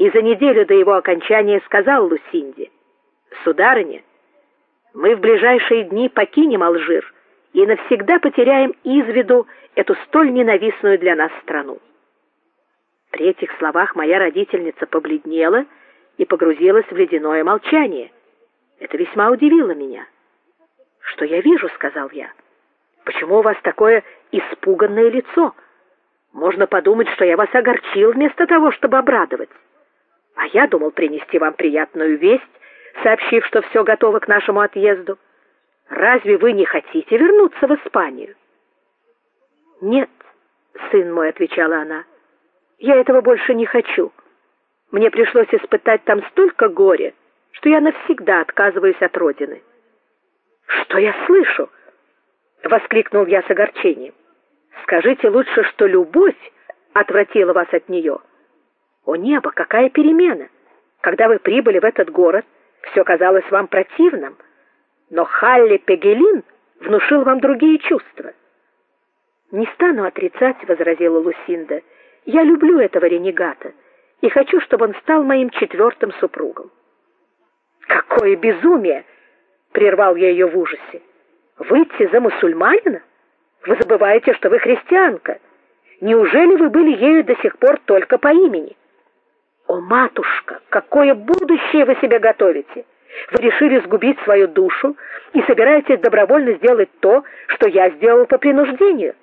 и за неделю до его окончания сказал Лусинде: "Сударыня, мы в ближайшие дни покинем Алжир и навсегда потеряем из виду эту столь ненавистную для нас страну". При этих словах моя родительница побледнела и погрузилась в ледяное молчание. Это весьма удивило меня. "Что я вижу?" сказал я. "Почему у вас такое испуганное лицо?" Можно подумать, что я вас огорчил вместо того, чтобы обрадовать. А я думал принести вам приятную весть, сообщив, что все готово к нашему отъезду. Разве вы не хотите вернуться в Испанию? Нет, сын мой, отвечала она. Я этого больше не хочу. Мне пришлось испытать там столько горя, что я навсегда отказываюсь от родины. Что я слышу? воскликнул я с огорчением. Скажите лучше, что любовь отвратила вас от нее. О небо, какая перемена! Когда вы прибыли в этот город, все казалось вам противным, но Халли Пегелин внушил вам другие чувства. Не стану отрицать, возразила Лусинда. Я люблю этого ренегата и хочу, чтобы он стал моим четвертым супругом. Какое безумие, прервал я ее в ужасе. Выйти за мусульманина? Вы забываете, что вы христианка. Неужели вы были ею до сих пор только по имени? О, матушка, какое будущее вы себе готовите? Вы решили сгубить свою душу и собираетесь добровольно сделать то, что я сделал по принуждению.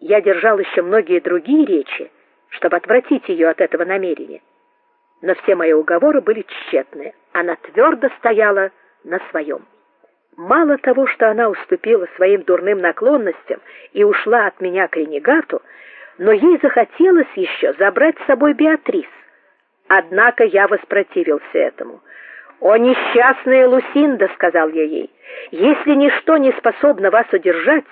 Я держал еще многие другие речи, чтобы отвратить ее от этого намерения. Но все мои уговоры были тщетны. Она твердо стояла на своем. Мало того, что она уступила своим дурным наклонностям и ушла от меня к ренегату, но ей захотелось еще забрать с собой Беатрис. Однако я воспротивился этому. "О несчастная Лусинда", сказал я ей. "Если ничто не способно вас удержать,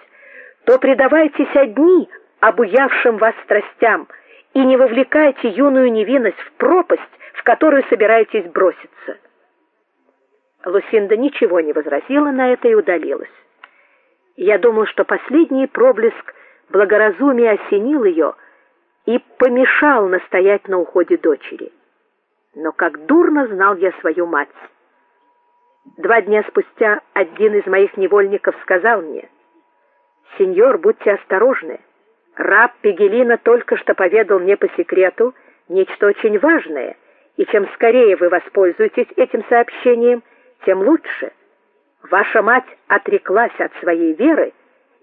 то предавайтесь одни обуявшим вас страстям и не вовлекайте юную невинность в пропасть, в которую собираетесь броситься". Лусинда ничего не возразила на это и удалилась. Я думал, что последний проблеск благоразумия осенил ее и помешал настоять на уходе дочери. Но как дурно знал я свою мать. Два дня спустя один из моих невольников сказал мне: "Сеньор, будьте осторожны. Раб Пегелина только что поведал мне по секрету нечто очень важное, и чем скорее вы воспользуетесь этим сообщением, тем лучше. Ваша мать отреклась от своей веры,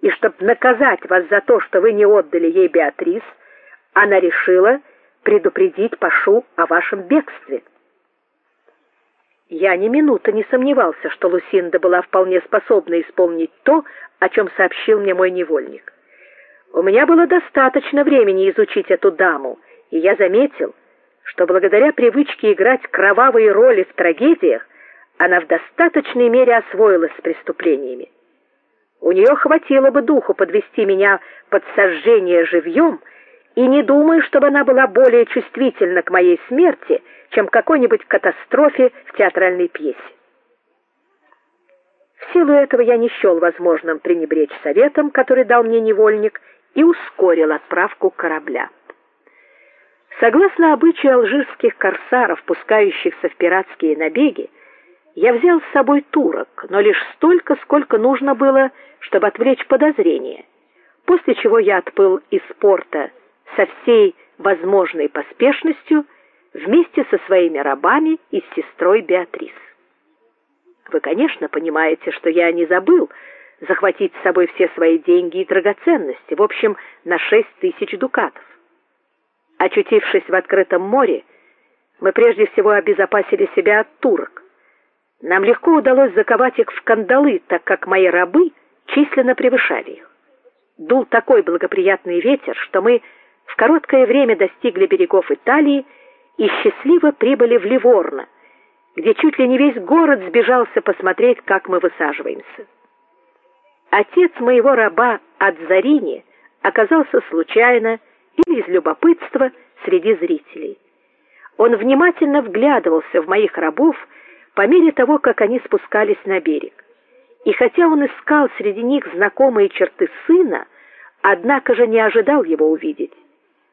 и чтобы наказать вас за то, что вы не отдали ей Беатрис, она решила предупредить Пашу о вашем бегстве. Я ни минуты не сомневался, что Лусинда была вполне способна исполнить то, о чем сообщил мне мой невольник. У меня было достаточно времени изучить эту даму, и я заметил, что благодаря привычке играть кровавые роли в трагедиях она в достаточной мере освоилась с преступлениями. У нее хватило бы духу подвести меня под сожжение живьем, и не думаю, чтобы она была более чувствительна к моей смерти, чем к какой-нибудь катастрофе в театральной пьесе. В силу этого я не счел возможным пренебречь советом, который дал мне невольник, и ускорил отправку корабля. Согласно обычаю алжирских корсаров, пускающихся в пиратские набеги, я взял с собой турок, но лишь столько, сколько нужно было, чтобы отвлечь подозрения. После чего я отплыл из порта со всей возможной поспешностью вместе со своими рабами и с сестрой Беатрис. Вы, конечно, понимаете, что я не забыл захватить с собой все свои деньги и драгоценности, в общем, на шесть тысяч дукатов. Очутившись в открытом море, мы прежде всего обезопасили себя от турок. Нам легко удалось заковать их в кандалы, так как мои рабы численно превышали их. Дул такой благоприятный ветер, что мы в короткое время достигли берегов Италии и счастливо прибыли в Ливорно, где чуть ли не весь город сбежался посмотреть, как мы высаживаемся. Отец моего раба Адзарини оказался случайно или из любопытства среди зрителей. Он внимательно вглядывался в моих рабов по мере того, как они спускались на берег. И хотя он искал среди них знакомые черты сына, однако же не ожидал его увидеть.